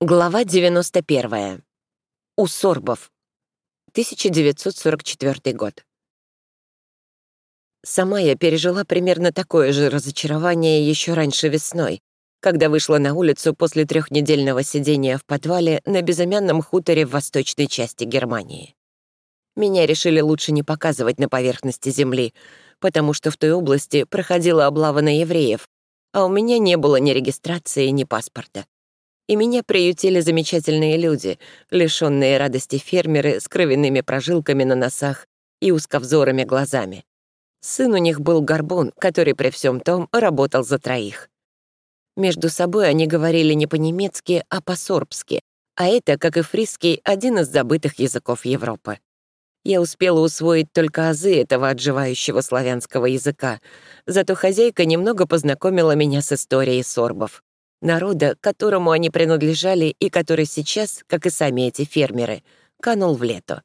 Глава 91. У сорбов. 1944 год. Сама я пережила примерно такое же разочарование еще раньше весной, когда вышла на улицу после трехнедельного сидения в подвале на безымянном хуторе в восточной части Германии. Меня решили лучше не показывать на поверхности земли, потому что в той области проходила облава на евреев, а у меня не было ни регистрации, ни паспорта и меня приютили замечательные люди, лишенные радости фермеры с кровяными прожилками на носах и узковзорыми глазами. Сын у них был горбун, который при всем том работал за троих. Между собой они говорили не по-немецки, а по-сорбски, а это, как и фриский, один из забытых языков Европы. Я успела усвоить только азы этого отживающего славянского языка, зато хозяйка немного познакомила меня с историей сорбов народа, которому они принадлежали и который сейчас, как и сами эти фермеры, канул в лето.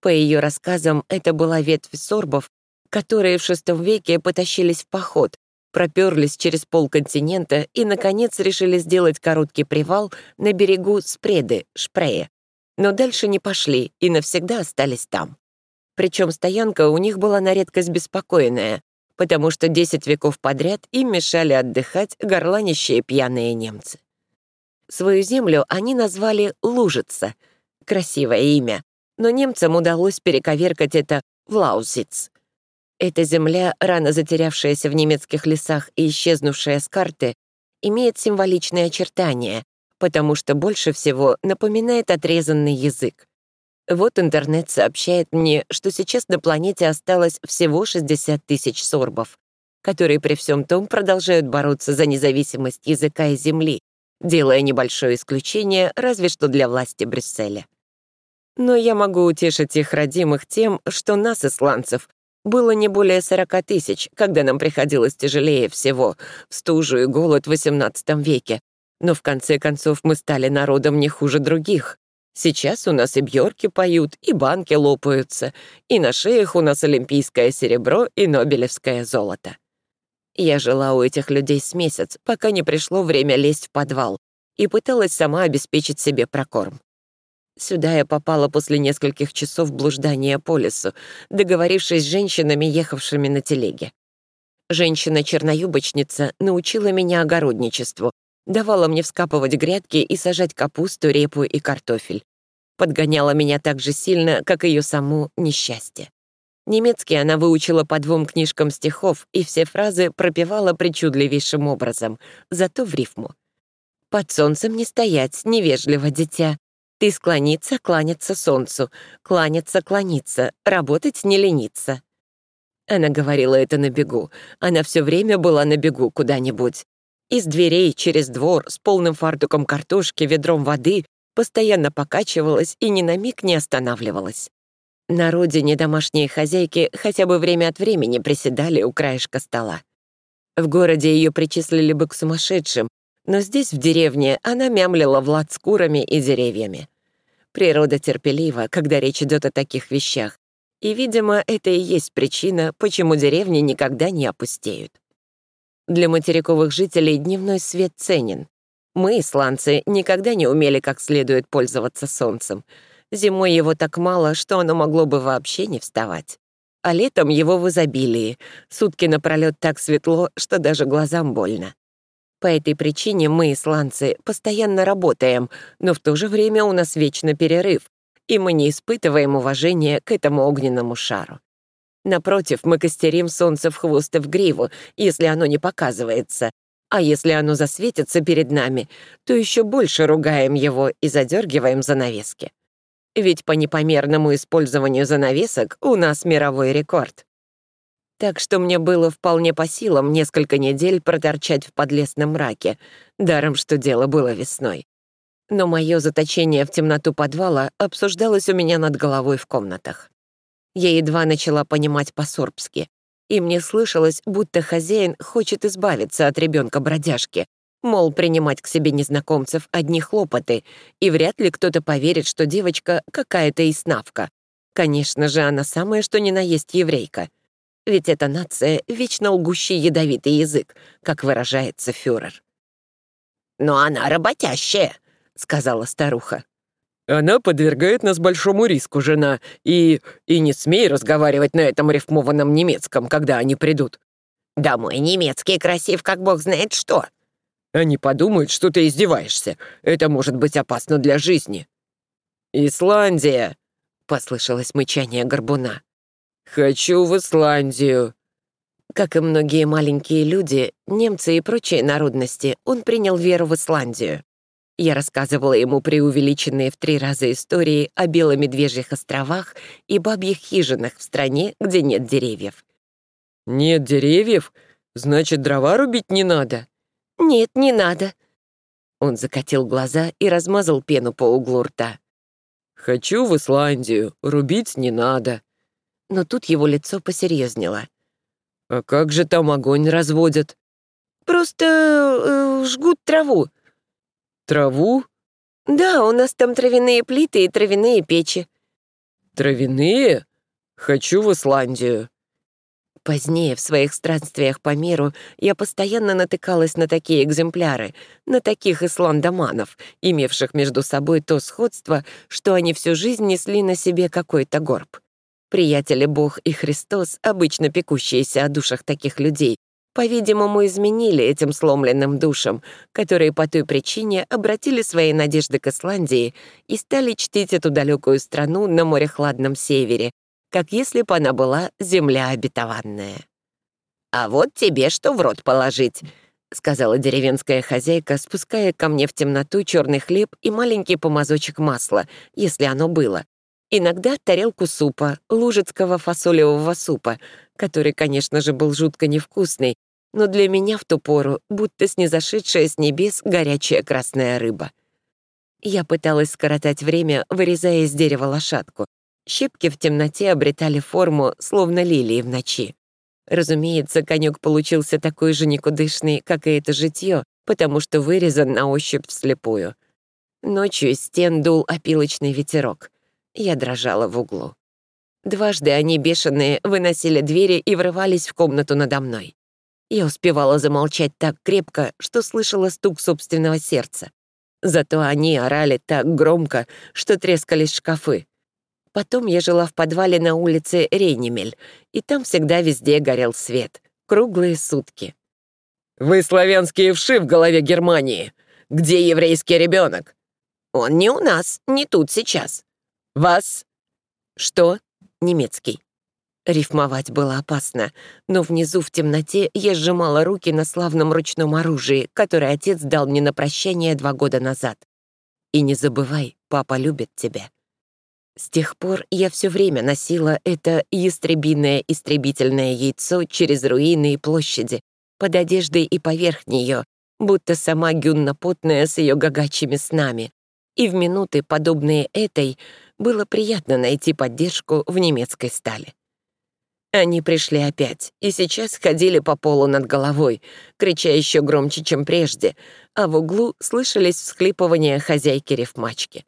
По ее рассказам, это была ветвь сорбов, которые в VI веке потащились в поход, проперлись через полконтинента и, наконец, решили сделать короткий привал на берегу Спреды, Шпрея. Но дальше не пошли и навсегда остались там. Причем стоянка у них была на редкость беспокойная, потому что 10 веков подряд им мешали отдыхать горланищие пьяные немцы. Свою землю они назвали Лужица. Красивое имя, но немцам удалось перековеркать это в Лаузиц. Эта земля, рано затерявшаяся в немецких лесах и исчезнувшая с карты, имеет символичные очертания, потому что больше всего напоминает отрезанный язык. Вот интернет сообщает мне, что сейчас на планете осталось всего 60 тысяч сорбов, которые при всем том продолжают бороться за независимость языка и земли, делая небольшое исключение разве что для власти Брюсселя. Но я могу утешить их родимых тем, что нас, исландцев, было не более 40 тысяч, когда нам приходилось тяжелее всего, в стужу и голод в XVIII веке. Но в конце концов мы стали народом не хуже других. Сейчас у нас и бьорки поют, и банки лопаются, и на шеях у нас олимпийское серебро и нобелевское золото. Я жила у этих людей с месяц, пока не пришло время лезть в подвал, и пыталась сама обеспечить себе прокорм. Сюда я попала после нескольких часов блуждания по лесу, договорившись с женщинами, ехавшими на телеге. Женщина-черноюбочница научила меня огородничеству, давала мне вскапывать грядки и сажать капусту, репу и картофель. Подгоняла меня так же сильно, как ее саму несчастье. Немецкий она выучила по двум книжкам стихов и все фразы пропевала причудливейшим образом, зато в рифму. «Под солнцем не стоять, невежливо, дитя. Ты склониться, кланяться солнцу, кланяться, клониться, работать не лениться». Она говорила это на бегу. Она все время была на бегу куда-нибудь. Из дверей через двор с полным фартуком картошки, ведром воды постоянно покачивалась и ни на миг не останавливалась. На родине домашние хозяйки хотя бы время от времени приседали у краешка стола. В городе ее причислили бы к сумасшедшим, но здесь, в деревне, она мямлила Влад с курами и деревьями. Природа терпелива, когда речь идет о таких вещах, и, видимо, это и есть причина, почему деревни никогда не опустеют. Для материковых жителей дневной свет ценен. Мы, исландцы, никогда не умели как следует пользоваться солнцем. Зимой его так мало, что оно могло бы вообще не вставать. А летом его в изобилии. Сутки напролёт так светло, что даже глазам больно. По этой причине мы, исландцы, постоянно работаем, но в то же время у нас вечно перерыв, и мы не испытываем уважения к этому огненному шару. Напротив, мы костерим солнце в хвост и в гриву, если оно не показывается. А если оно засветится перед нами, то еще больше ругаем его и задергиваем занавески. Ведь по непомерному использованию занавесок у нас мировой рекорд. Так что мне было вполне по силам несколько недель проторчать в подлесном мраке, даром что дело было весной. Но мое заточение в темноту подвала обсуждалось у меня над головой в комнатах. Я едва начала понимать по-сорбски, и мне слышалось, будто хозяин хочет избавиться от ребенка бродяжки мол, принимать к себе незнакомцев одни хлопоты, и вряд ли кто-то поверит, что девочка какая-то иснавка. Конечно же, она самая что ни на есть еврейка. Ведь эта нация — вечно лгущий ядовитый язык, как выражается фюрер. «Но она работящая», сказала старуха. «Она подвергает нас большому риску, жена, и... и не смей разговаривать на этом рифмованном немецком, когда они придут». «Да мой немецкий красив, как бог знает что». «Они подумают, что ты издеваешься. Это может быть опасно для жизни». «Исландия!» — послышалось мычание горбуна. «Хочу в Исландию!» Как и многие маленькие люди, немцы и прочие народности, он принял веру в Исландию. Я рассказывала ему преувеличенные в три раза истории о беломедвежьих островах и бабьих хижинах в стране, где нет деревьев. «Нет деревьев? Значит, дрова рубить не надо?» «Нет, не надо». Он закатил глаза и размазал пену по углу рта. «Хочу в Исландию, рубить не надо». Но тут его лицо посерьезнело. «А как же там огонь разводят?» «Просто э, жгут траву», Траву? Да, у нас там травяные плиты и травяные печи. Травяные? Хочу в Исландию. Позднее, в своих странствиях по миру, я постоянно натыкалась на такие экземпляры, на таких исландоманов, имевших между собой то сходство, что они всю жизнь несли на себе какой-то горб. Приятели Бог и Христос, обычно пекущиеся о душах таких людей, по-видимому, изменили этим сломленным душам, которые по той причине обратили свои надежды к Исландии и стали чтить эту далекую страну на море-хладном севере, как если бы она была земля обетованная. «А вот тебе что в рот положить», — сказала деревенская хозяйка, спуская ко мне в темноту черный хлеб и маленький помазочек масла, если оно было. Иногда тарелку супа, лужицкого фасолевого супа, который, конечно же, был жутко невкусный, но для меня в ту пору будто снизошедшая с небес горячая красная рыба. Я пыталась скоротать время, вырезая из дерева лошадку. Щепки в темноте обретали форму, словно лилии в ночи. Разумеется, конек получился такой же никудышный, как и это житье, потому что вырезан на ощупь вслепую. Ночью из стен дул опилочный ветерок. Я дрожала в углу. Дважды они, бешеные, выносили двери и врывались в комнату надо мной. Я успевала замолчать так крепко, что слышала стук собственного сердца. Зато они орали так громко, что трескались шкафы. Потом я жила в подвале на улице Рейнемель, и там всегда везде горел свет. Круглые сутки. «Вы славянские вши в голове Германии! Где еврейский ребенок? «Он не у нас, не тут сейчас». «Вас?» «Что?» «Немецкий». Рифмовать было опасно, но внизу в темноте я сжимала руки на славном ручном оружии, которое отец дал мне на прощание два года назад. И не забывай, папа любит тебя. С тех пор я все время носила это ястребиное истребительное яйцо через руины и площади, под одеждой и поверх нее, будто сама Гюнна Потная с ее гагачими снами. И в минуты, подобные этой, было приятно найти поддержку в немецкой стали. Они пришли опять, и сейчас ходили по полу над головой, крича еще громче, чем прежде, а в углу слышались всхлипывания хозяйки рифмачки.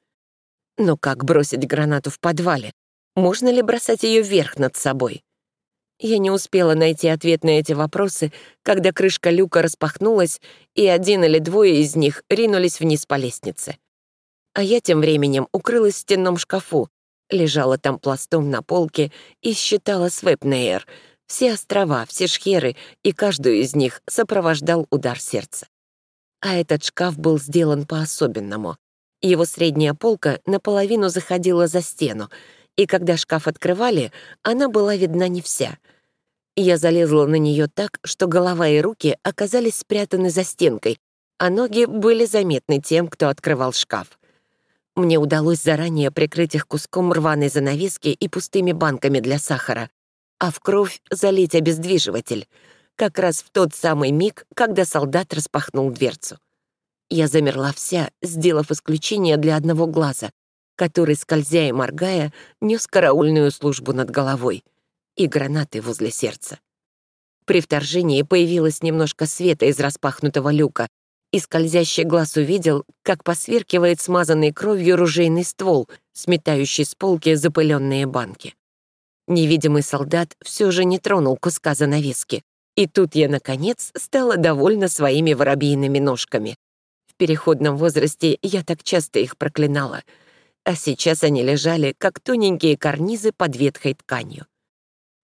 Но как бросить гранату в подвале? Можно ли бросать ее вверх над собой? Я не успела найти ответ на эти вопросы, когда крышка люка распахнулась, и один или двое из них ринулись вниз по лестнице. А я тем временем укрылась в стенном шкафу, лежала там пластом на полке и считала Свепнейр, все острова, все шхеры, и каждую из них сопровождал удар сердца. А этот шкаф был сделан по-особенному. Его средняя полка наполовину заходила за стену, и когда шкаф открывали, она была видна не вся. Я залезла на нее так, что голова и руки оказались спрятаны за стенкой, а ноги были заметны тем, кто открывал шкаф. Мне удалось заранее прикрыть их куском рваной занавески и пустыми банками для сахара, а в кровь залить обездвиживатель, как раз в тот самый миг, когда солдат распахнул дверцу. Я замерла вся, сделав исключение для одного глаза, который, скользя и моргая, нес караульную службу над головой и гранаты возле сердца. При вторжении появилось немножко света из распахнутого люка, и скользящий глаз увидел, как посверкивает смазанный кровью ружейный ствол, сметающий с полки запыленные банки. Невидимый солдат все же не тронул куска занавески, и тут я, наконец, стала довольна своими воробьиными ножками. переходном возрасте я так часто их проклинала, а сейчас они лежали, как тоненькие карнизы под ветхой тканью.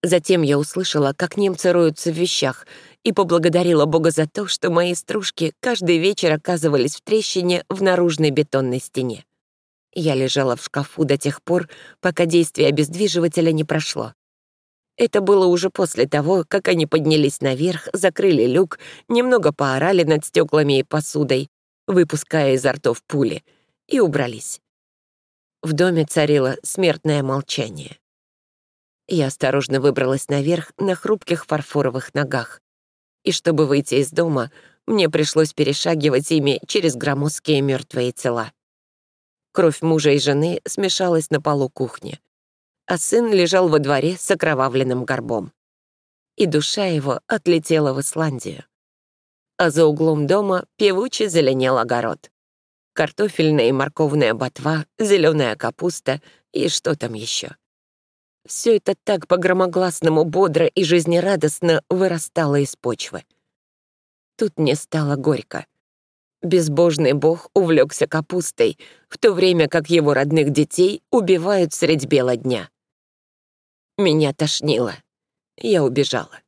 Затем я услышала, как немцы роются в вещах, и поблагодарила Бога за то, что мои стружки каждый вечер оказывались в трещине в наружной бетонной стене. Я лежала в шкафу до тех пор, пока действие обездвиживателя не прошло. Это было уже после того, как они поднялись наверх, закрыли люк, немного поорали над стеклами и посудой, выпуская изо ртов пули, и убрались. В доме царило смертное молчание. Я осторожно выбралась наверх на хрупких фарфоровых ногах. И чтобы выйти из дома, мне пришлось перешагивать ими через громоздкие мертвые тела. Кровь мужа и жены смешалась на полу кухни, а сын лежал во дворе с окровавленным горбом. И душа его отлетела в Исландию. А за углом дома певуче зеленел огород. Картофельная и морковная ботва, зеленая капуста и что там еще. Все это так по-громогласному бодро и жизнерадостно вырастало из почвы. Тут мне стало горько. Безбожный бог увлекся капустой, в то время как его родных детей убивают средь бела дня. Меня тошнило. Я убежала.